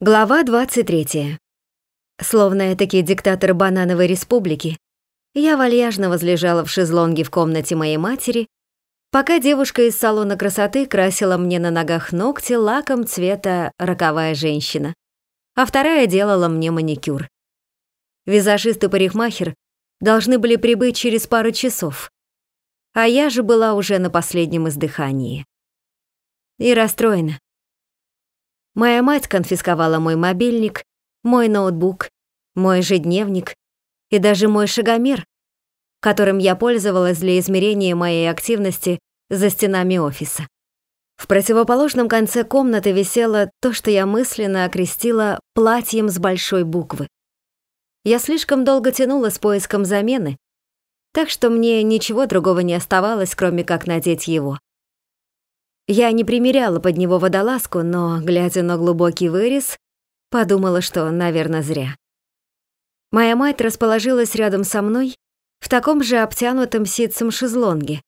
Глава 23. Словно этакий диктатор банановой республики, я вальяжно возлежала в шезлонге в комнате моей матери, пока девушка из салона красоты красила мне на ногах ногти лаком цвета роковая женщина, а вторая делала мне маникюр. Визажист и парикмахер должны были прибыть через пару часов, а я же была уже на последнем издыхании. И расстроена. Моя мать конфисковала мой мобильник, мой ноутбук, мой ежедневник и даже мой шагомер, которым я пользовалась для измерения моей активности за стенами офиса. В противоположном конце комнаты висело то, что я мысленно окрестила платьем с большой буквы. Я слишком долго тянула с поиском замены, так что мне ничего другого не оставалось, кроме как надеть его. Я не примеряла под него водолазку, но, глядя на глубокий вырез, подумала, что, наверное, зря. Моя мать расположилась рядом со мной в таком же обтянутом ситцем шезлонге,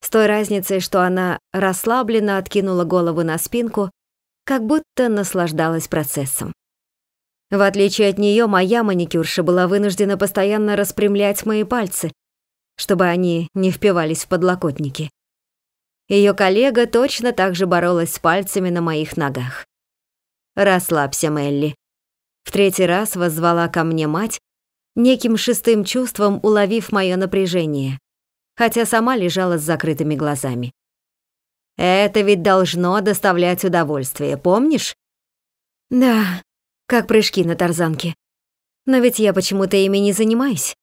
с той разницей, что она расслабленно откинула голову на спинку, как будто наслаждалась процессом. В отличие от нее, моя маникюрша была вынуждена постоянно распрямлять мои пальцы, чтобы они не впивались в подлокотники. Ее коллега точно так же боролась с пальцами на моих ногах. «Расслабься, Мелли». В третий раз воззвала ко мне мать, неким шестым чувством уловив мое напряжение, хотя сама лежала с закрытыми глазами. «Это ведь должно доставлять удовольствие, помнишь?» «Да, как прыжки на тарзанке. Но ведь я почему-то ими не занимаюсь».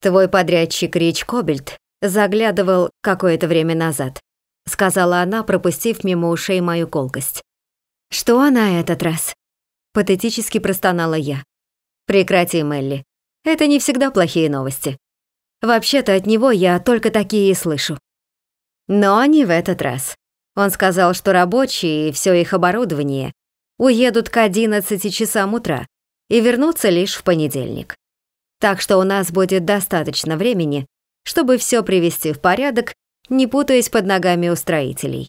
Твой подрядчик Рич Кобельт заглядывал какое-то время назад. — сказала она, пропустив мимо ушей мою колкость. «Что на этот раз?» Патетически простонала я. «Прекрати, Мелли. Это не всегда плохие новости. Вообще-то от него я только такие и слышу». Но не в этот раз. Он сказал, что рабочие и все их оборудование уедут к 11 часам утра и вернутся лишь в понедельник. Так что у нас будет достаточно времени, чтобы все привести в порядок не путаясь под ногами у строителей.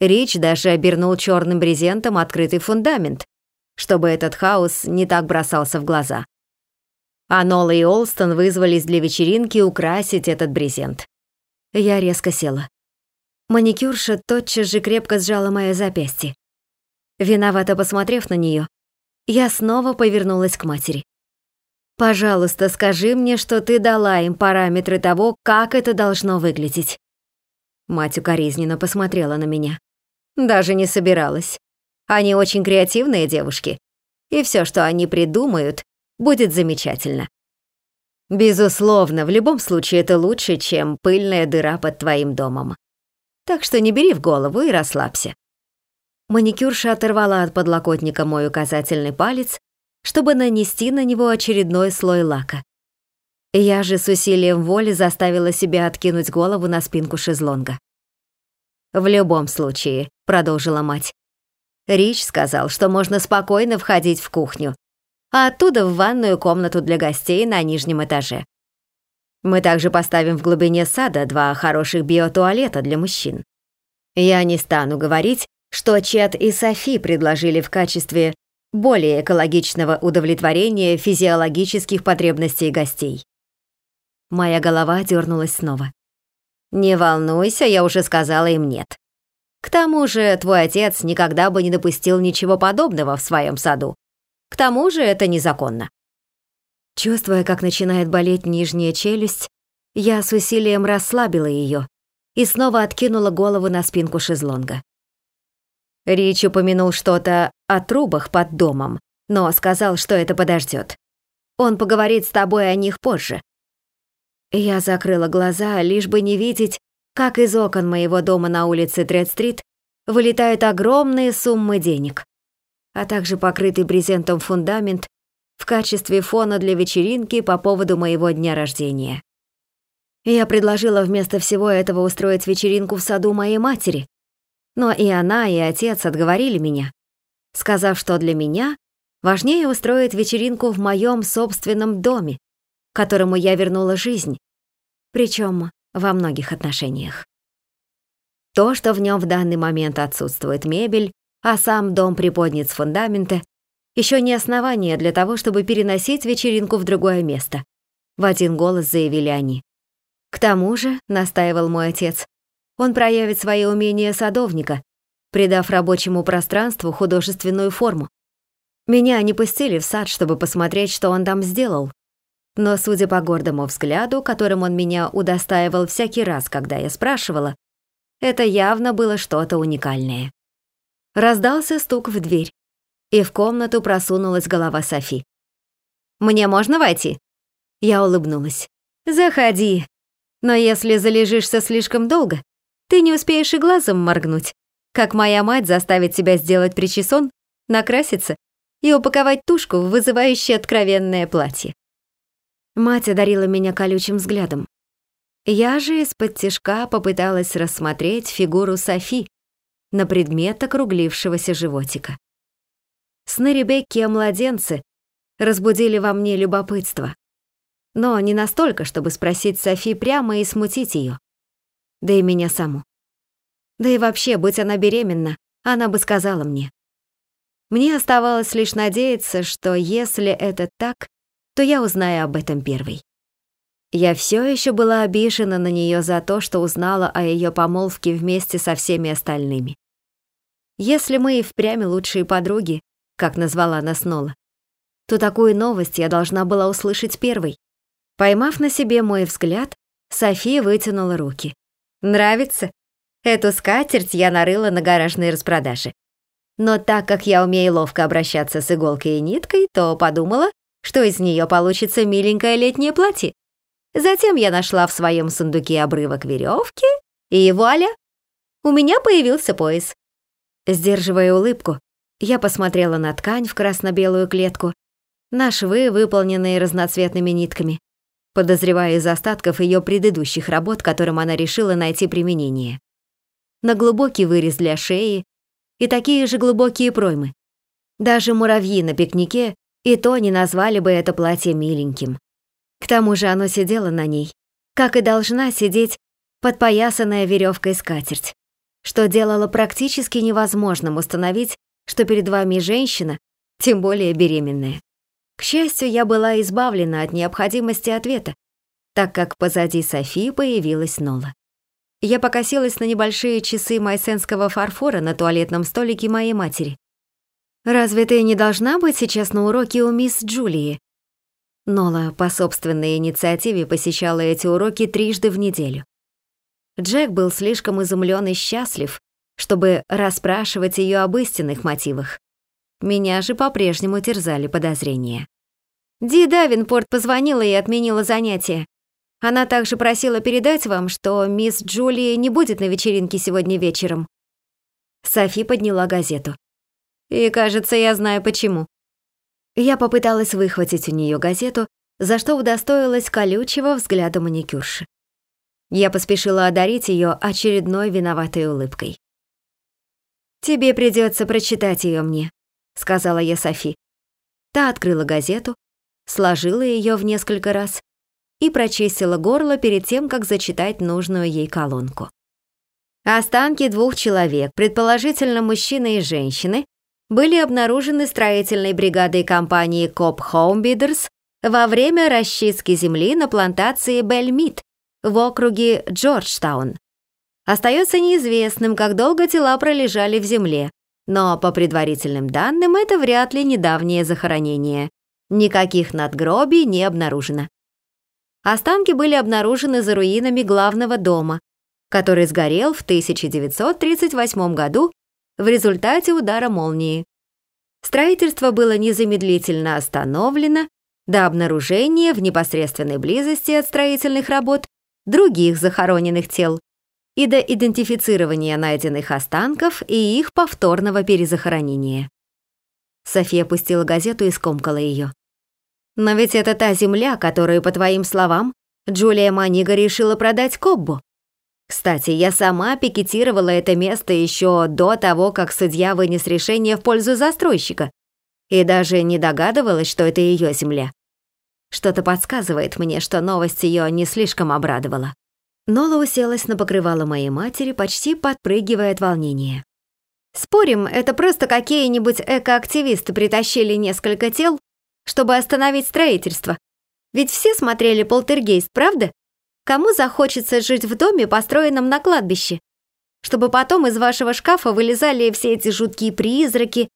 Рич даже обернул черным брезентом открытый фундамент, чтобы этот хаос не так бросался в глаза. А Нола и Олстон вызвались для вечеринки украсить этот брезент. Я резко села. Маникюрша тотчас же крепко сжала мое запястье. Виновато посмотрев на нее, я снова повернулась к матери. «Пожалуйста, скажи мне, что ты дала им параметры того, как это должно выглядеть». Мать укоризненно посмотрела на меня. Даже не собиралась. Они очень креативные девушки, и все, что они придумают, будет замечательно. Безусловно, в любом случае это лучше, чем пыльная дыра под твоим домом. Так что не бери в голову и расслабься. Маникюрша оторвала от подлокотника мой указательный палец, чтобы нанести на него очередной слой лака. Я же с усилием воли заставила себя откинуть голову на спинку шезлонга. «В любом случае», — продолжила мать. Рич сказал, что можно спокойно входить в кухню, а оттуда в ванную комнату для гостей на нижнем этаже. Мы также поставим в глубине сада два хороших биотуалета для мужчин. Я не стану говорить, что Чет и Софи предложили в качестве более экологичного удовлетворения физиологических потребностей гостей. Моя голова дернулась снова. «Не волнуйся, я уже сказала им нет. К тому же твой отец никогда бы не допустил ничего подобного в своем саду. К тому же это незаконно». Чувствуя, как начинает болеть нижняя челюсть, я с усилием расслабила ее и снова откинула голову на спинку шезлонга. Рич упомянул что-то о трубах под домом, но сказал, что это подождет. Он поговорит с тобой о них позже. Я закрыла глаза, лишь бы не видеть, как из окон моего дома на улице Тред-стрит вылетают огромные суммы денег, а также покрытый брезентом фундамент в качестве фона для вечеринки по поводу моего дня рождения. Я предложила вместо всего этого устроить вечеринку в саду моей матери, но и она, и отец отговорили меня, сказав, что для меня важнее устроить вечеринку в моем собственном доме, которому я вернула жизнь, причем во многих отношениях. То, что в нем в данный момент отсутствует мебель, а сам дом приподнят с фундамента, еще не основание для того, чтобы переносить вечеринку в другое место. В один голос заявили они. К тому же, настаивал мой отец, он проявит свои умения садовника, придав рабочему пространству художественную форму. Меня не пустили в сад, чтобы посмотреть, что он там сделал. Но, судя по гордому взгляду, которым он меня удостаивал всякий раз, когда я спрашивала, это явно было что-то уникальное. Раздался стук в дверь, и в комнату просунулась голова Софи. «Мне можно войти?» Я улыбнулась. «Заходи. Но если залежишься слишком долго, ты не успеешь и глазом моргнуть. Как моя мать заставит тебя сделать причесон, накраситься и упаковать тушку в вызывающее откровенное платье. Мать одарила меня колючим взглядом. Я же из-под тишка попыталась рассмотреть фигуру Софи на предмет округлившегося животика. Сны Ребекки о младенце разбудили во мне любопытство. Но не настолько, чтобы спросить Софи прямо и смутить ее. Да и меня саму. Да и вообще, будь она беременна, она бы сказала мне. Мне оставалось лишь надеяться, что если это так, то я узнаю об этом первой. Я все еще была обижена на нее за то, что узнала о ее помолвке вместе со всеми остальными. Если мы и впрямь лучшие подруги, как назвала нас Нола, то такую новость я должна была услышать первой. Поймав на себе мой взгляд, София вытянула руки. «Нравится? Эту скатерть я нарыла на гаражной распродаже. Но так как я умею ловко обращаться с иголкой и ниткой, то подумала, что из нее получится миленькое летнее платье. Затем я нашла в своем сундуке обрывок веревки, и вуаля, у меня появился пояс. Сдерживая улыбку, я посмотрела на ткань в красно-белую клетку, на швы, выполненные разноцветными нитками, подозревая из остатков ее предыдущих работ, которым она решила найти применение. На глубокий вырез для шеи, и такие же глубокие проймы. Даже муравьи на пикнике и то не назвали бы это платье миленьким. К тому же оно сидело на ней, как и должна сидеть подпоясанная веревкой скатерть, что делало практически невозможным установить, что перед вами женщина, тем более беременная. К счастью, я была избавлена от необходимости ответа, так как позади Софи появилась Нола. Я покосилась на небольшие часы майсенского фарфора на туалетном столике моей матери. «Разве ты не должна быть сейчас на уроке у мисс Джулии?» Нола по собственной инициативе посещала эти уроки трижды в неделю. Джек был слишком изумлен и счастлив, чтобы расспрашивать ее об истинных мотивах. Меня же по-прежнему терзали подозрения. Ди Давинпорт позвонила и отменила занятие. Она также просила передать вам, что мисс Джули не будет на вечеринке сегодня вечером. Софи подняла газету. И, кажется, я знаю почему. Я попыталась выхватить у нее газету, за что удостоилась колючего взгляда маникюрши. Я поспешила одарить ее очередной виноватой улыбкой. «Тебе придется прочитать ее мне», — сказала я Софи. Та открыла газету, сложила ее в несколько раз и прочистила горло перед тем, как зачитать нужную ей колонку. Останки двух человек, предположительно мужчины и женщины, были обнаружены строительной бригадой компании Home Bidders во время расчистки земли на плантации Бельмит в округе Джорджтаун. Остается неизвестным, как долго тела пролежали в земле, но по предварительным данным это вряд ли недавнее захоронение. Никаких надгробий не обнаружено. Останки были обнаружены за руинами главного дома, который сгорел в 1938 году в результате удара молнии. Строительство было незамедлительно остановлено до обнаружения в непосредственной близости от строительных работ других захороненных тел и до идентифицирования найденных останков и их повторного перезахоронения. София опустила газету и скомкала ее. Но ведь это та земля, которую, по твоим словам, Джулия Манига решила продать Коббу. Кстати, я сама пикетировала это место еще до того, как судья вынес решение в пользу застройщика, и даже не догадывалась, что это ее земля. Что-то подсказывает мне, что новость ее не слишком обрадовала. Нола уселась на покрывало моей матери, почти подпрыгивая от волнения. Спорим, это просто какие-нибудь экоактивисты притащили несколько тел, чтобы остановить строительство. Ведь все смотрели «Полтергейст», правда? Кому захочется жить в доме, построенном на кладбище? Чтобы потом из вашего шкафа вылезали все эти жуткие призраки,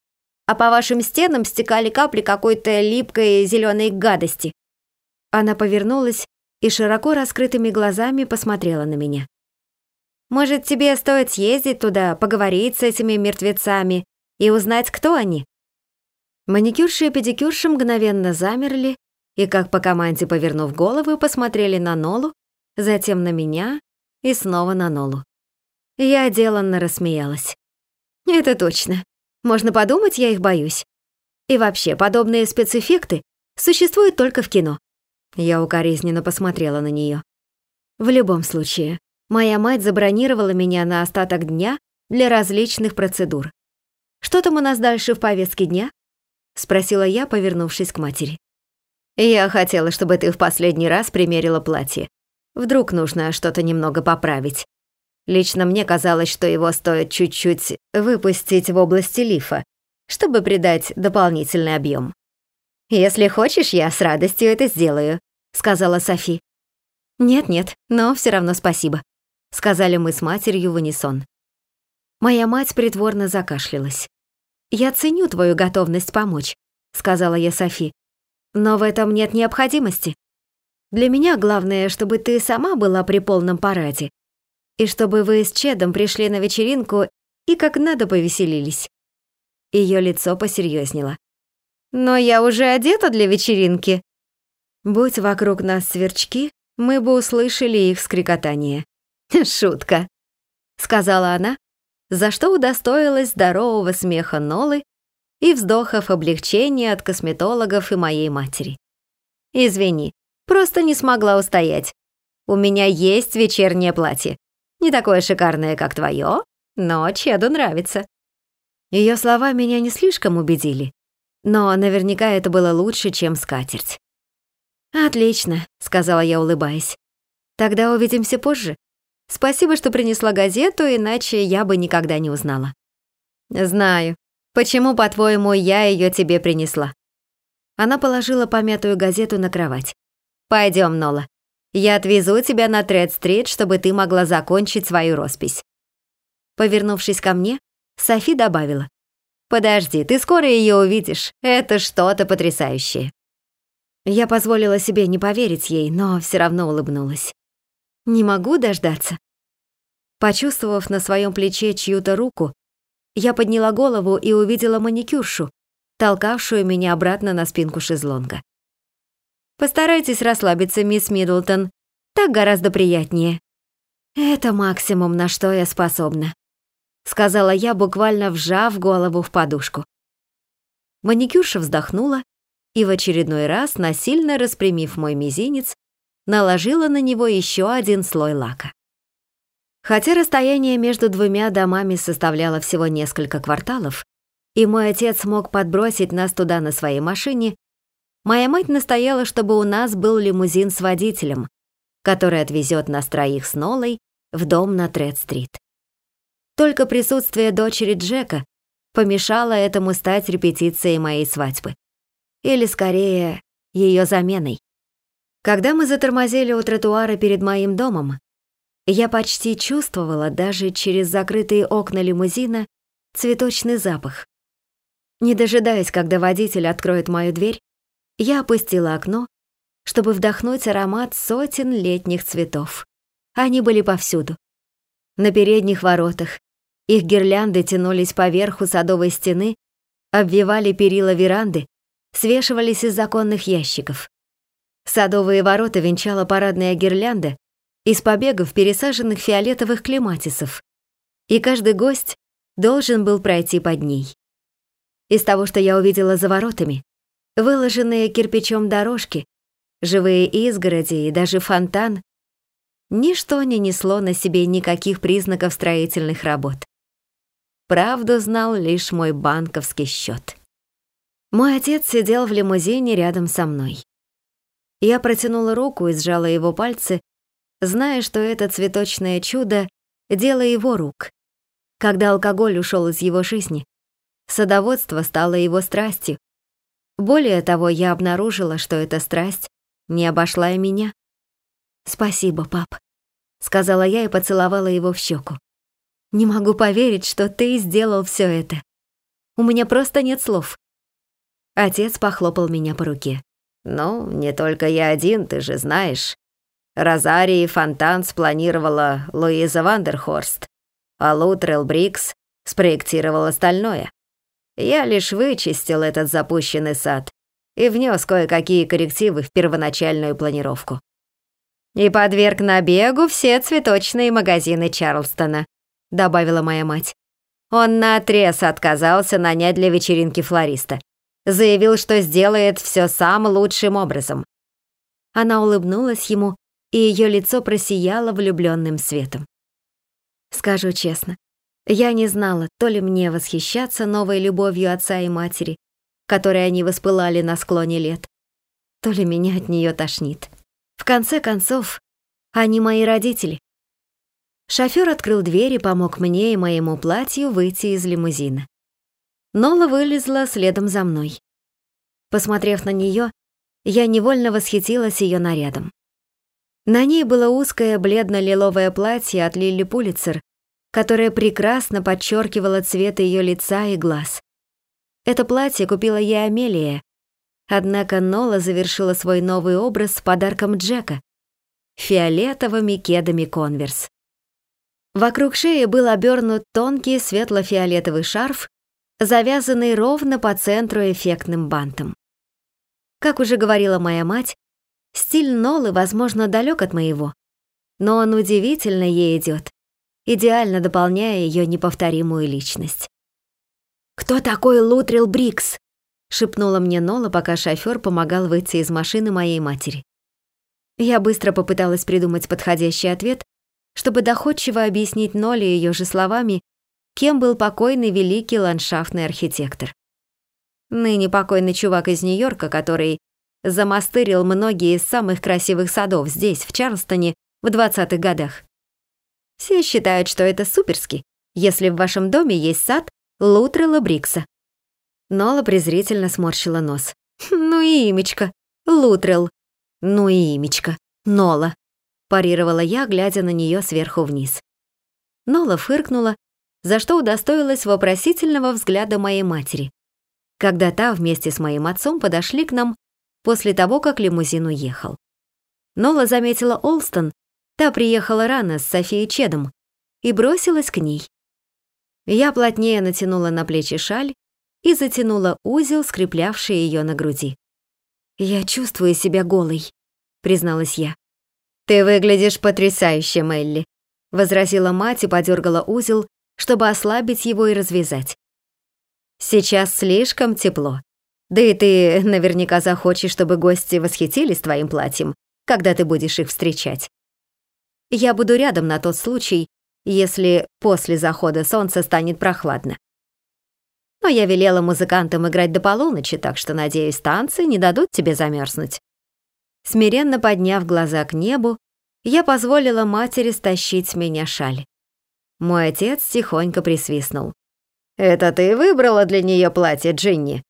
а по вашим стенам стекали капли какой-то липкой зеленой гадости. Она повернулась и широко раскрытыми глазами посмотрела на меня. «Может, тебе стоит съездить туда, поговорить с этими мертвецами и узнать, кто они?» Маникюрши и педикюрши мгновенно замерли и, как по команде повернув головы, посмотрели на Нолу, затем на меня и снова на Нолу. Я деланно рассмеялась. «Это точно. Можно подумать, я их боюсь. И вообще, подобные спецэффекты существуют только в кино». Я укоризненно посмотрела на нее. В любом случае, моя мать забронировала меня на остаток дня для различных процедур. «Что там у нас дальше в повестке дня?» — спросила я, повернувшись к матери. «Я хотела, чтобы ты в последний раз примерила платье. Вдруг нужно что-то немного поправить. Лично мне казалось, что его стоит чуть-чуть выпустить в области лифа, чтобы придать дополнительный объем. «Если хочешь, я с радостью это сделаю», — сказала Софи. «Нет-нет, но все равно спасибо», — сказали мы с матерью в унисон. Моя мать притворно закашлялась. «Я ценю твою готовность помочь», — сказала я Софи. «Но в этом нет необходимости. Для меня главное, чтобы ты сама была при полном параде, и чтобы вы с Чедом пришли на вечеринку и как надо повеселились». Ее лицо посерьезнело. «Но я уже одета для вечеринки». Будь вокруг нас сверчки, мы бы услышали их скрикотание. «Шутка», — сказала она, за что удостоилась здорового смеха Нолы и вздохов облегчения от косметологов и моей матери. «Извини, просто не смогла устоять. У меня есть вечернее платье. Не такое шикарное, как твое, но Чеду нравится». Ее слова меня не слишком убедили, но наверняка это было лучше, чем скатерть. «Отлично», — сказала я, улыбаясь. «Тогда увидимся позже. Спасибо, что принесла газету, иначе я бы никогда не узнала». «Знаю. Почему, по-твоему, я ее тебе принесла?» Она положила помятую газету на кровать. Пойдем, Нола. Я отвезу тебя на Тред-стрит, чтобы ты могла закончить свою роспись». Повернувшись ко мне, Софи добавила. «Подожди, ты скоро ее увидишь. Это что-то потрясающее». Я позволила себе не поверить ей, но все равно улыбнулась. «Не могу дождаться». Почувствовав на своем плече чью-то руку, я подняла голову и увидела маникюршу, толкавшую меня обратно на спинку шезлонга. Постарайтесь расслабиться, мисс Миддлтон. Так гораздо приятнее. Это максимум, на что я способна, сказала я, буквально вжав голову в подушку. Маникюрша вздохнула и в очередной раз, насильно распрямив мой мизинец, наложила на него еще один слой лака. Хотя расстояние между двумя домами составляло всего несколько кварталов, и мой отец мог подбросить нас туда на своей машине, Моя мать настояла, чтобы у нас был лимузин с водителем, который отвезет нас троих с Нолой в дом на Тред-стрит. Только присутствие дочери Джека помешало этому стать репетицией моей свадьбы. Или, скорее, ее заменой. Когда мы затормозили у тротуара перед моим домом, я почти чувствовала даже через закрытые окна лимузина цветочный запах. Не дожидаясь, когда водитель откроет мою дверь, я опустила окно, чтобы вдохнуть аромат сотен летних цветов. Они были повсюду. На передних воротах. Их гирлянды тянулись по верху садовой стены, обвивали перила веранды, свешивались из законных ящиков. Садовые ворота венчала парадная гирлянда из побегов пересаженных фиолетовых клематисов, и каждый гость должен был пройти под ней. Из того, что я увидела за воротами, выложенные кирпичом дорожки, живые изгороди и даже фонтан, ничто не несло на себе никаких признаков строительных работ. Правду знал лишь мой банковский счет. Мой отец сидел в лимузине рядом со мной. Я протянула руку и сжала его пальцы, зная, что это цветочное чудо — дело его рук. Когда алкоголь ушел из его жизни, садоводство стало его страстью. Более того, я обнаружила, что эта страсть не обошла и меня. «Спасибо, пап», — сказала я и поцеловала его в щеку. «Не могу поверить, что ты сделал все это. У меня просто нет слов». Отец похлопал меня по руке. «Ну, не только я один, ты же знаешь. Розарии Фонтан спланировала Луиза Вандерхорст, а Лутрел Брикс спроектировал остальное. Я лишь вычистил этот запущенный сад и внес кое-какие коррективы в первоначальную планировку. «И подверг набегу все цветочные магазины Чарлстона», добавила моя мать. Он наотрез отказался нанять для вечеринки флориста. Заявил, что сделает все самым лучшим образом. Она улыбнулась ему, и ее лицо просияло влюбленным светом. Скажу честно, я не знала, то ли мне восхищаться новой любовью отца и матери, которой они воспылали на склоне лет, то ли меня от нее тошнит. В конце концов, они мои родители. Шофёр открыл дверь и помог мне и моему платью выйти из лимузина. Нола вылезла следом за мной. Посмотрев на нее, я невольно восхитилась ее нарядом. На ней было узкое бледно-лиловое платье от Лили Пулицер, которое прекрасно подчеркивало цвет ее лица и глаз. Это платье купила я Амелия, однако Нола завершила свой новый образ с подарком Джека — фиолетовыми кедами «Конверс». Вокруг шеи был обернут тонкий светло-фиолетовый шарф, завязанный ровно по центру эффектным бантом. Как уже говорила моя мать, стиль Нолы, возможно, далек от моего, но он удивительно ей идет, идеально дополняя ее неповторимую личность. «Кто такой Лутрил Брикс?» — шепнула мне Нола, пока шофёр помогал выйти из машины моей матери. Я быстро попыталась придумать подходящий ответ, чтобы доходчиво объяснить Ноле ее же словами, кем был покойный великий ландшафтный архитектор. Ныне покойный чувак из Нью-Йорка, который замастырил многие из самых красивых садов здесь, в Чарльстоне, в 20-х годах. Все считают, что это суперски, если в вашем доме есть сад Лутрелла Брикса. Нола презрительно сморщила нос. «Ну и имечко. Лутрелл. Ну и имечко. Нола», парировала я, глядя на нее сверху вниз. Нола фыркнула, за что удостоилась вопросительного взгляда моей матери, когда та вместе с моим отцом подошли к нам после того, как лимузин уехал. Нола заметила Олстон, та приехала рано с Софией Чедом, и бросилась к ней. Я плотнее натянула на плечи шаль и затянула узел, скреплявший ее на груди. «Я чувствую себя голой», — призналась я. «Ты выглядишь потрясающе, Мелли», — возразила мать и подергала узел, чтобы ослабить его и развязать. Сейчас слишком тепло. Да и ты наверняка захочешь, чтобы гости восхитились твоим платьем, когда ты будешь их встречать. Я буду рядом на тот случай, если после захода солнца станет прохладно. Но я велела музыкантам играть до полуночи, так что, надеюсь, танцы не дадут тебе замерзнуть. Смиренно подняв глаза к небу, я позволила матери стащить с меня шаль. Мой отец тихонько присвистнул. «Это ты выбрала для нее платье, Джинни?»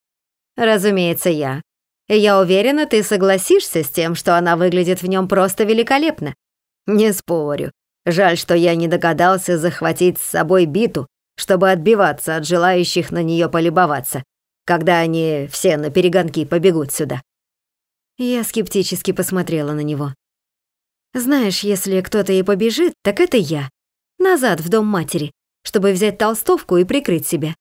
«Разумеется, я. Я уверена, ты согласишься с тем, что она выглядит в нем просто великолепно». «Не спорю. Жаль, что я не догадался захватить с собой биту, чтобы отбиваться от желающих на нее полюбоваться, когда они все на перегонки побегут сюда». Я скептически посмотрела на него. «Знаешь, если кто-то и побежит, так это я. Назад в дом матери чтобы взять толстовку и прикрыть себя.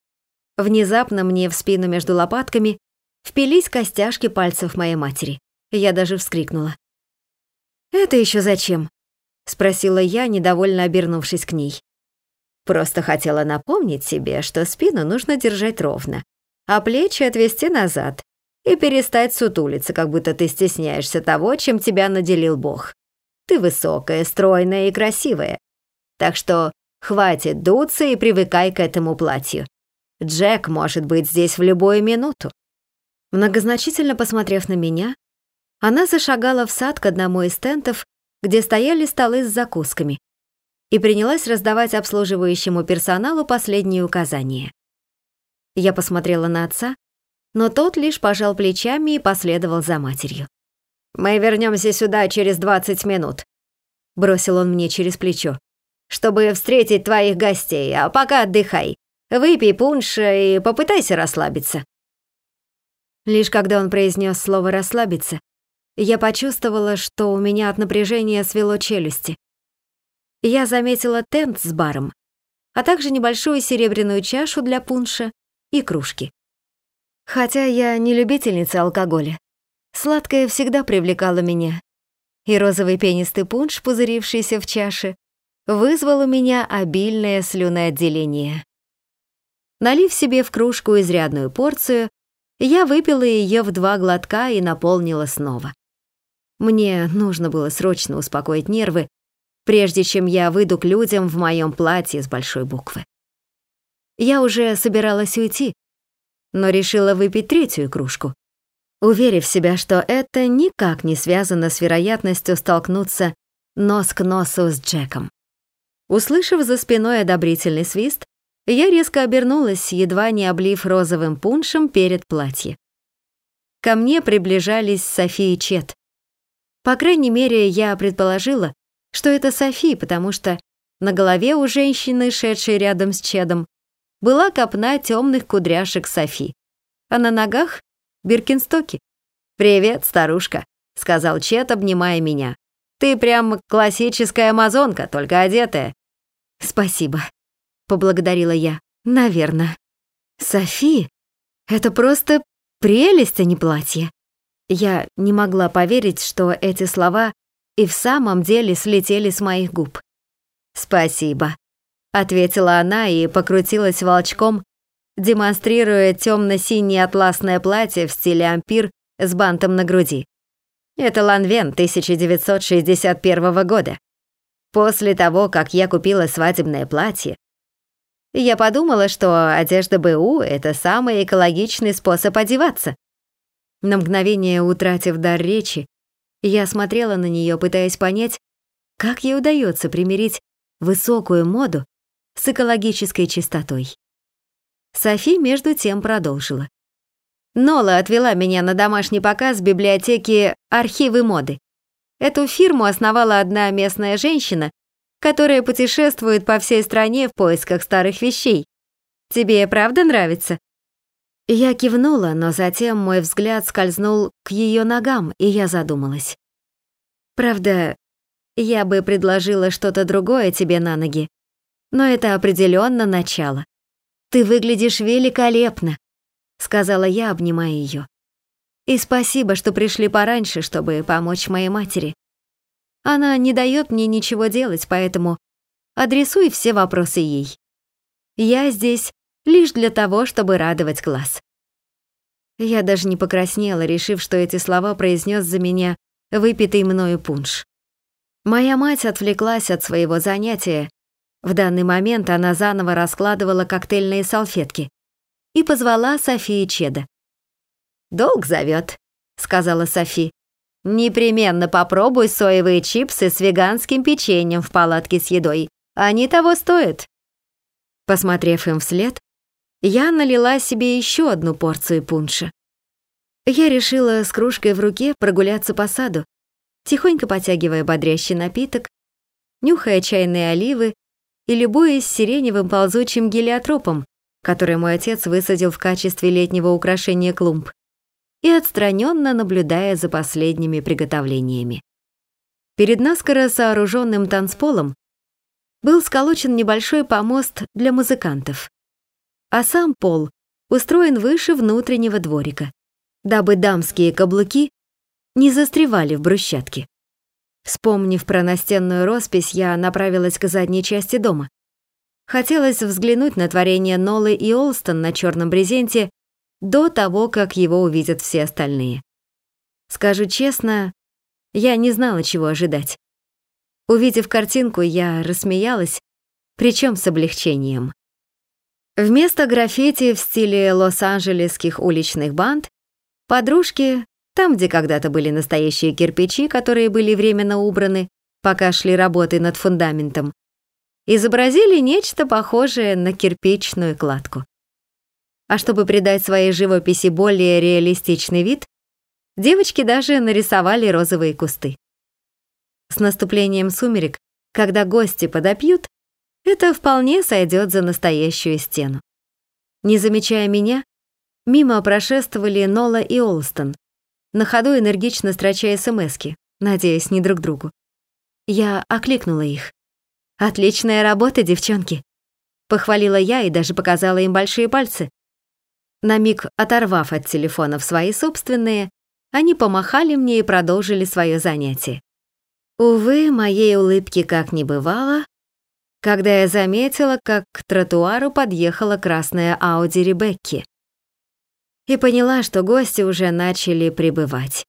Внезапно мне в спину между лопатками впились костяшки пальцев моей матери. Я даже вскрикнула. «Это еще зачем?» — спросила я, недовольно обернувшись к ней. «Просто хотела напомнить себе, что спину нужно держать ровно, а плечи отвести назад и перестать сутулиться, как будто ты стесняешься того, чем тебя наделил Бог. Ты высокая, стройная и красивая. Так что Хватит дуться и привыкай к этому платью. Джек может быть здесь в любую минуту». Многозначительно посмотрев на меня, она зашагала в сад к одному из тентов, где стояли столы с закусками. и принялась раздавать обслуживающему персоналу последние указания. Я посмотрела на отца, но тот лишь пожал плечами и последовал за матерью. «Мы вернемся сюда через 20 минут», — бросил он мне через плечо, «чтобы встретить твоих гостей, а пока отдыхай. Выпей пунша и попытайся расслабиться». Лишь когда он произнес слово «расслабиться», я почувствовала, что у меня от напряжения свело челюсти. Я заметила тент с баром, а также небольшую серебряную чашу для пунша и кружки. Хотя я не любительница алкоголя, сладкое всегда привлекало меня, и розовый пенистый пунш, пузырившийся в чаше, вызвал у меня обильное слюноотделение. Налив себе в кружку изрядную порцию, я выпила ее в два глотка и наполнила снова. Мне нужно было срочно успокоить нервы, прежде чем я выйду к людям в моем платье с большой буквы. Я уже собиралась уйти, но решила выпить третью кружку, уверив себя, что это никак не связано с вероятностью столкнуться нос к носу с Джеком. Услышав за спиной одобрительный свист, я резко обернулась, едва не облив розовым пуншем перед платье. Ко мне приближались Софи и Чет. По крайней мере, я предположила, что это Софи, потому что на голове у женщины, шедшей рядом с Чедом, была копна темных кудряшек Софи, а на ногах — биркинстоки. «Привет, старушка», — сказал Чет, обнимая меня. «Ты прям классическая амазонка, только одетая». «Спасибо», поблагодарила я. Наверное. Софи, это просто прелесть, а не платье. Я не могла поверить, что эти слова и в самом деле слетели с моих губ. «Спасибо», — ответила она и покрутилась волчком, демонстрируя темно-синее атласное платье в стиле ампир с бантом на груди. Это Ланвен 1961 года. После того, как я купила свадебное платье, я подумала, что одежда БУ — это самый экологичный способ одеваться. На мгновение утратив дар речи, я смотрела на нее, пытаясь понять, как ей удается примирить высокую моду с экологической чистотой. Софи между тем продолжила. Нола отвела меня на домашний показ библиотеки «Архивы моды». Эту фирму основала одна местная женщина, которая путешествует по всей стране в поисках старых вещей. Тебе правда нравится?» Я кивнула, но затем мой взгляд скользнул к ее ногам, и я задумалась. «Правда, я бы предложила что-то другое тебе на ноги, но это определенно начало. Ты выглядишь великолепно», — сказала я, обнимая ее. «И спасибо, что пришли пораньше, чтобы помочь моей матери. Она не дает мне ничего делать, поэтому адресуй все вопросы ей. Я здесь лишь для того, чтобы радовать глаз. Я даже не покраснела, решив, что эти слова произнес за меня выпитый мною пунш. Моя мать отвлеклась от своего занятия. В данный момент она заново раскладывала коктейльные салфетки и позвала Софии Чеда. «Долг зовет», — сказала Софи. Непременно попробуй соевые чипсы с веганским печеньем в палатке с едой. Они того стоят. Посмотрев им вслед, я налила себе еще одну порцию пунша. Я решила с кружкой в руке прогуляться по саду, тихонько потягивая бодрящий напиток, нюхая чайные оливы и любуясь сиреневым ползучим гелиотропом, который мой отец высадил в качестве летнего украшения клумб и отстраненно наблюдая за последними приготовлениями. Перед наскоро сооруженным танцполом был сколочен небольшой помост для музыкантов, а сам пол устроен выше внутреннего дворика, дабы дамские каблуки не застревали в брусчатке. Вспомнив про настенную роспись, я направилась к задней части дома. Хотелось взглянуть на творение Нолы и Олстон на черном брезенте до того, как его увидят все остальные. Скажу честно, я не знала, чего ожидать. Увидев картинку, я рассмеялась, причем с облегчением. Вместо граффити в стиле лос-анджелесских уличных банд, подружки, там, где когда-то были настоящие кирпичи, которые были временно убраны, пока шли работы над фундаментом, изобразили нечто похожее на кирпичную кладку. А чтобы придать своей живописи более реалистичный вид, девочки даже нарисовали розовые кусты. С наступлением сумерек, когда гости подопьют, это вполне сойдет за настоящую стену. Не замечая меня, мимо прошествовали Нола и Олстон, на ходу энергично строча смски, надеясь не друг другу. Я окликнула их. «Отличная работа, девчонки!» Похвалила я и даже показала им большие пальцы. На миг оторвав от телефонов свои собственные, они помахали мне и продолжили свое занятие. Увы, моей улыбки как не бывало, когда я заметила, как к тротуару подъехала красная Ауди Ребекки и поняла, что гости уже начали прибывать.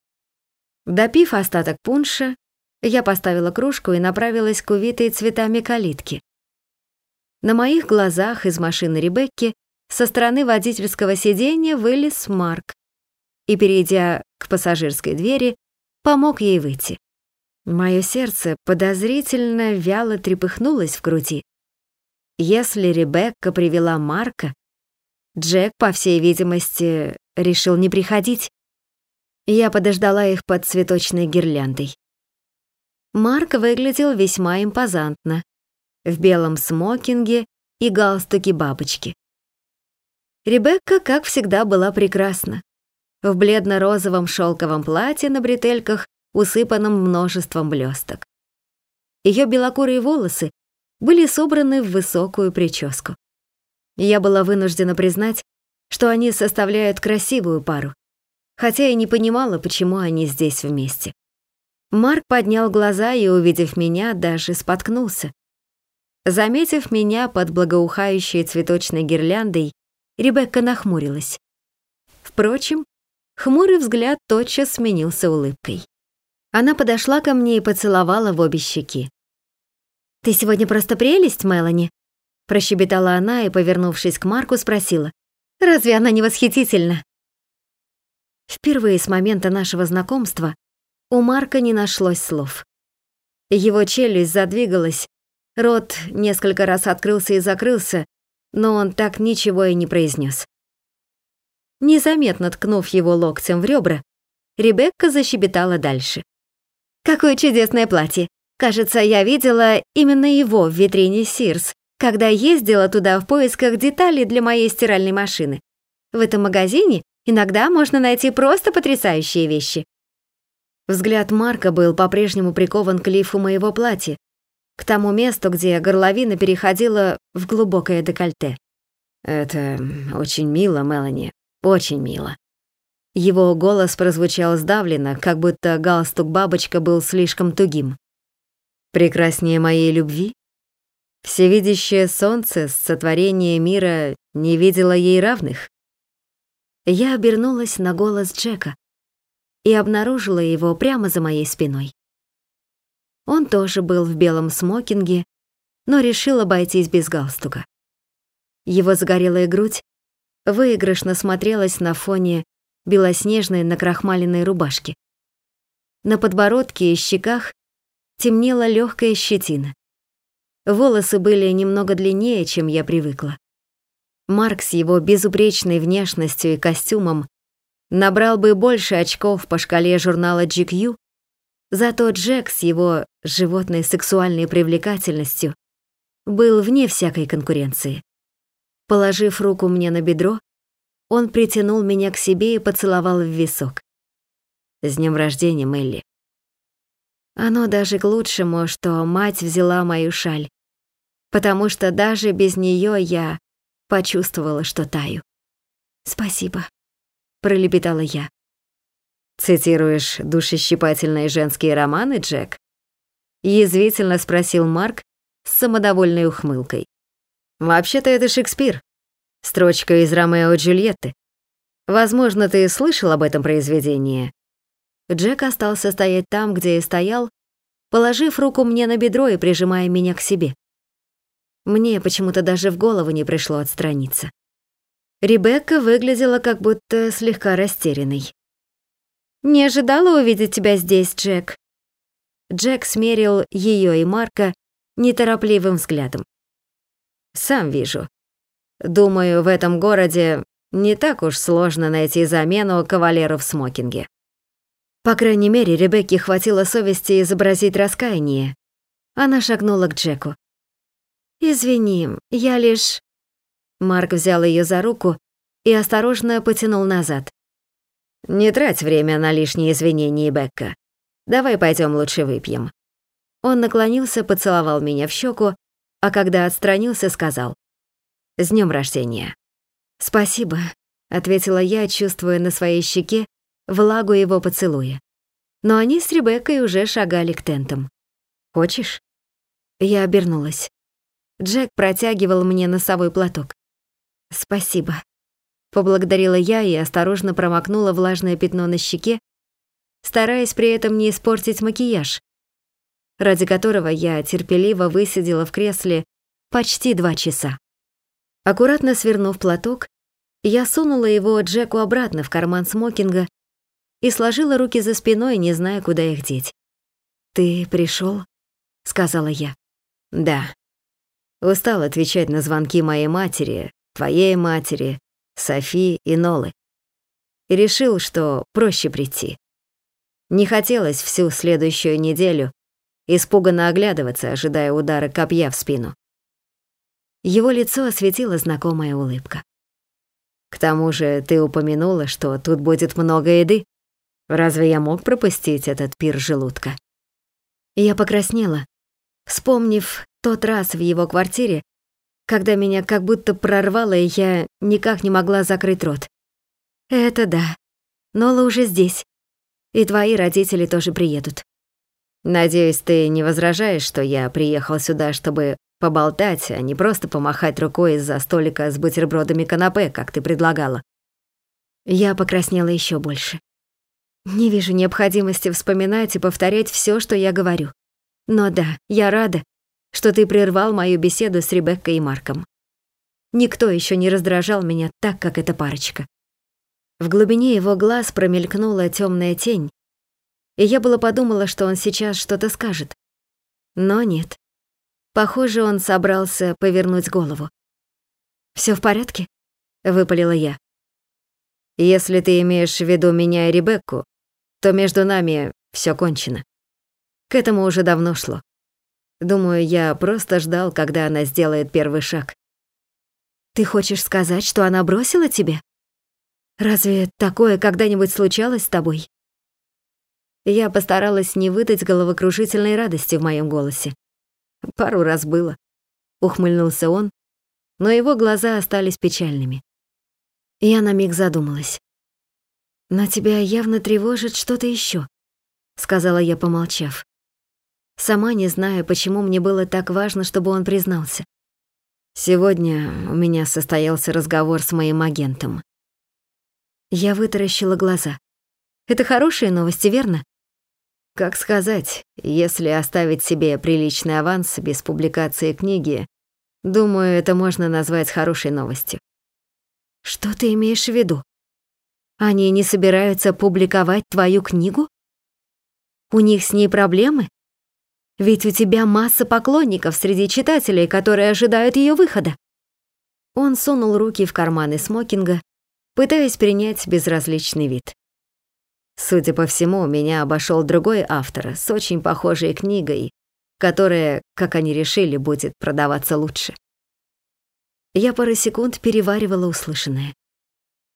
Допив остаток пунша, я поставила кружку и направилась к увитой цветами калитке. На моих глазах из машины Ребекки со стороны водительского сиденья вылез Марк и, перейдя к пассажирской двери, помог ей выйти. Моё сердце подозрительно вяло трепыхнулось в груди. Если Ребекка привела Марка, Джек, по всей видимости, решил не приходить. Я подождала их под цветочной гирляндой. Марк выглядел весьма импозантно, в белом смокинге и галстуке бабочки. Ребекка, как всегда, была прекрасна. В бледно-розовом шелковом платье на бретельках усыпанном множеством блесток. Ее белокурые волосы были собраны в высокую прическу. Я была вынуждена признать, что они составляют красивую пару, хотя и не понимала, почему они здесь вместе. Марк поднял глаза и, увидев меня, даже споткнулся. Заметив меня под благоухающей цветочной гирляндой, Ребекка нахмурилась. Впрочем, хмурый взгляд тотчас сменился улыбкой. Она подошла ко мне и поцеловала в обе щеки. «Ты сегодня просто прелесть, Мелани», — прощебетала она и, повернувшись к Марку, спросила. «Разве она не восхитительна?» Впервые с момента нашего знакомства у Марка не нашлось слов. Его челюсть задвигалась, рот несколько раз открылся и закрылся, но он так ничего и не произнес. Незаметно ткнув его локтем в ребра, Ребекка защебетала дальше. Какое чудесное платье. Кажется, я видела именно его в витрине Сирс, когда ездила туда в поисках деталей для моей стиральной машины. В этом магазине иногда можно найти просто потрясающие вещи. Взгляд Марка был по-прежнему прикован к лифу моего платья, к тому месту, где горловина переходила в глубокое декольте. «Это очень мило, Мелани, очень мило», его голос прозвучал сдавленно, как будто галстук-бабочка был слишком тугим. «Прекраснее моей любви? Всевидящее солнце с сотворения мира не видело ей равных?» Я обернулась на голос Джека и обнаружила его прямо за моей спиной. Он тоже был в белом смокинге, но решил обойтись без галстука. Его загорелая грудь выигрышно смотрелась на фоне белоснежной накрахмаленной рубашке. На подбородке и щеках темнела легкая щетина. Волосы были немного длиннее, чем я привыкла. Марк с его безупречной внешностью и костюмом набрал бы больше очков по шкале журнала GQ, зато Джек с его животной сексуальной привлекательностью был вне всякой конкуренции. Положив руку мне на бедро, он притянул меня к себе и поцеловал в висок. «С днем рождения, Мелли!» Оно даже к лучшему, что мать взяла мою шаль, потому что даже без нее я почувствовала, что таю. «Спасибо», — пролепетала я. «Цитируешь душещипательные женские романы, Джек?» Язвительно спросил Марк с самодовольной ухмылкой. «Вообще-то это Шекспир. Строчка из Ромео и Джульетты. Возможно, ты слышал об этом произведении. Джек остался стоять там, где и стоял, положив руку мне на бедро и прижимая меня к себе. Мне почему-то даже в голову не пришло отстраниться. Ребекка выглядела как будто слегка растерянной. «Не ожидала увидеть тебя здесь, Джек». Джек смерил ее и Марка неторопливым взглядом. Сам вижу. Думаю, в этом городе не так уж сложно найти замену кавалеру в смокинге. По крайней мере, Ребекке хватило совести изобразить раскаяние. Она шагнула к Джеку. «Извини, я лишь...» Марк взял ее за руку и осторожно потянул назад. «Не трать время на лишние извинения, Бекка. Давай пойдем лучше выпьем». Он наклонился, поцеловал меня в щеку, а когда отстранился, сказал «С днем рождения». «Спасибо», — ответила я, чувствуя на своей щеке влагу его поцелуя. Но они с Ребеккой уже шагали к тентам. «Хочешь?» Я обернулась. Джек протягивал мне носовой платок. «Спасибо», — поблагодарила я и осторожно промокнула влажное пятно на щеке, стараясь при этом не испортить макияж, ради которого я терпеливо высидела в кресле почти два часа. Аккуратно свернув платок, я сунула его Джеку обратно в карман смокинга и сложила руки за спиной, не зная, куда их деть. «Ты пришел? сказала я. «Да», Устал отвечать на звонки моей матери, твоей матери, Софи и Нолы. И решил, что проще прийти. Не хотелось всю следующую неделю испуганно оглядываться, ожидая удара копья в спину. Его лицо осветила знакомая улыбка. «К тому же ты упомянула, что тут будет много еды. Разве я мог пропустить этот пир желудка?» Я покраснела, вспомнив тот раз в его квартире, когда меня как будто прорвало, и я никак не могла закрыть рот. Это да. Нола уже здесь. И твои родители тоже приедут. Надеюсь, ты не возражаешь, что я приехал сюда, чтобы поболтать, а не просто помахать рукой из-за столика с бутербродами канапе, как ты предлагала. Я покраснела еще больше. Не вижу необходимости вспоминать и повторять все, что я говорю. Но да, я рада, что ты прервал мою беседу с Ребеккой и Марком. Никто еще не раздражал меня так, как эта парочка. В глубине его глаз промелькнула темная тень, и я было подумала, что он сейчас что-то скажет. Но нет. Похоже, он собрался повернуть голову. Все в порядке?» — выпалила я. «Если ты имеешь в виду меня и Ребекку, то между нами все кончено. К этому уже давно шло. Думаю, я просто ждал, когда она сделает первый шаг. Ты хочешь сказать, что она бросила тебя? Разве такое когда-нибудь случалось с тобой? Я постаралась не выдать головокружительной радости в моем голосе. Пару раз было. Ухмыльнулся он, но его глаза остались печальными. Я на миг задумалась. «Но тебя явно тревожит что-то еще, сказала я, помолчав. Сама не знаю, почему мне было так важно, чтобы он признался. Сегодня у меня состоялся разговор с моим агентом. Я вытаращила глаза. Это хорошие новости, верно? Как сказать, если оставить себе приличный аванс без публикации книги, думаю, это можно назвать хорошей новостью. Что ты имеешь в виду? Они не собираются публиковать твою книгу? У них с ней проблемы? Ведь у тебя масса поклонников среди читателей, которые ожидают ее выхода. Он сунул руки в карманы смокинга, пытаясь принять безразличный вид. Судя по всему, меня обошел другой автор с очень похожей книгой, которая, как они решили, будет продаваться лучше. Я пару секунд переваривала услышанное.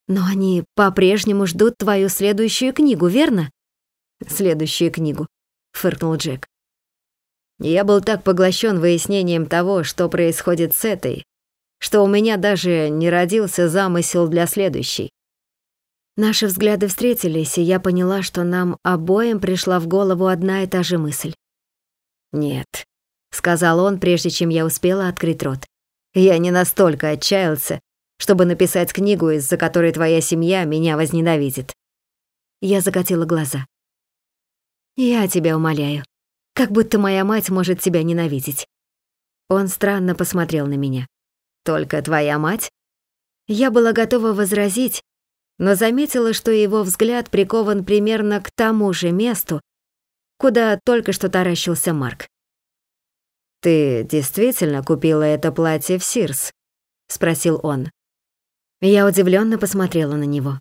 Но они по-прежнему ждут твою следующую книгу, верно? Следующую книгу, фыркнул Джек. Я был так поглощен выяснением того, что происходит с этой, что у меня даже не родился замысел для следующей. Наши взгляды встретились, и я поняла, что нам обоим пришла в голову одна и та же мысль. «Нет», — сказал он, прежде чем я успела открыть рот. «Я не настолько отчаялся, чтобы написать книгу, из-за которой твоя семья меня возненавидит». Я закатила глаза. «Я тебя умоляю, как будто моя мать может тебя ненавидеть. Он странно посмотрел на меня. Только твоя мать? Я была готова возразить, но заметила, что его взгляд прикован примерно к тому же месту, куда только что таращился Марк. «Ты действительно купила это платье в Сирс?» — спросил он. Я удивленно посмотрела на него.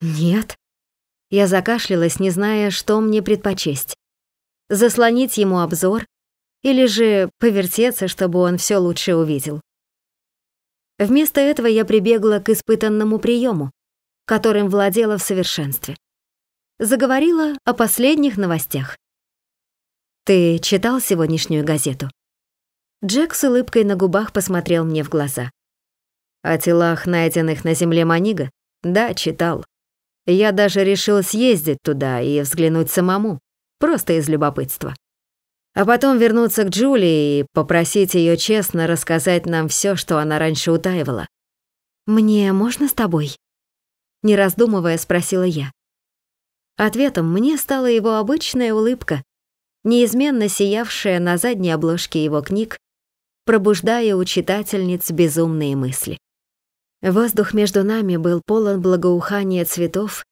«Нет». Я закашлялась, не зная, что мне предпочесть. Заслонить ему обзор или же повертеться, чтобы он все лучше увидел. Вместо этого я прибегла к испытанному приему, которым владела в совершенстве. Заговорила о последних новостях. «Ты читал сегодняшнюю газету?» Джек с улыбкой на губах посмотрел мне в глаза. О телах, найденных на земле Манига? Да, читал. Я даже решил съездить туда и взглянуть самому, просто из любопытства. А потом вернуться к Джулии и попросить ее честно рассказать нам все, что она раньше утаивала. «Мне можно с тобой?» Не раздумывая, спросила я. Ответом мне стала его обычная улыбка, неизменно сиявшая на задней обложке его книг пробуждая у читательниц безумные мысли. Воздух между нами был полон благоухания цветов,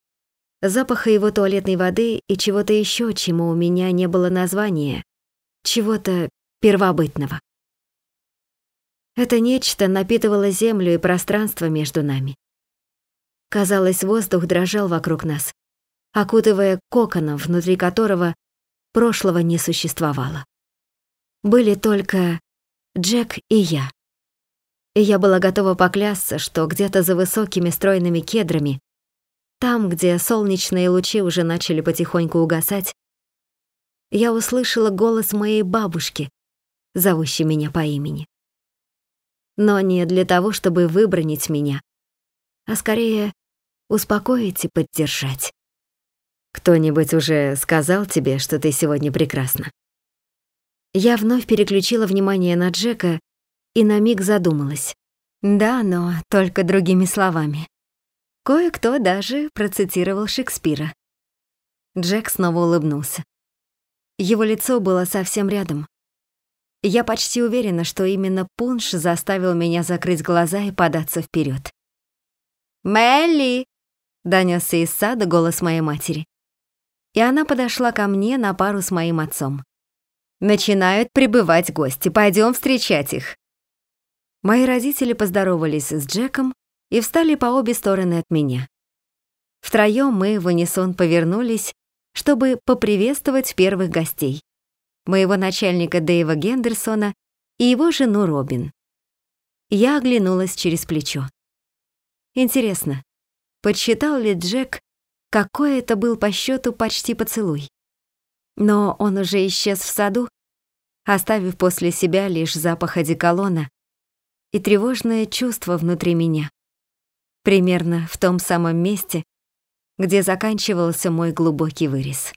запаха его туалетной воды и чего-то еще, чему у меня не было названия, чего-то первобытного. Это нечто напитывало землю и пространство между нами. Казалось, воздух дрожал вокруг нас, окутывая коконом, внутри которого прошлого не существовало. Были только Джек и я. И я была готова поклясться, что где-то за высокими стройными кедрами, там, где солнечные лучи уже начали потихоньку угасать, я услышала голос моей бабушки, зовущей меня по имени. Но не для того, чтобы выбронить меня, а скорее успокоить и поддержать. Кто-нибудь уже сказал тебе, что ты сегодня прекрасна? Я вновь переключила внимание на Джека и на миг задумалась. Да, но только другими словами. Кое-кто даже процитировал Шекспира. Джек снова улыбнулся. Его лицо было совсем рядом. Я почти уверена, что именно пунш заставил меня закрыть глаза и податься вперед. «Мелли!» — донесся из сада голос моей матери. И она подошла ко мне на пару с моим отцом. Начинают прибывать гости. Пойдем встречать их. Мои родители поздоровались с Джеком и встали по обе стороны от меня. Втроем мы в унисон повернулись, чтобы поприветствовать первых гостей. Моего начальника Дэйва Гендерсона и его жену Робин. Я оглянулась через плечо. Интересно, подсчитал ли Джек, какой это был по счету почти поцелуй? Но он уже исчез в саду, оставив после себя лишь запах одеколона и тревожное чувство внутри меня. Примерно в том самом месте, где заканчивался мой глубокий вырез.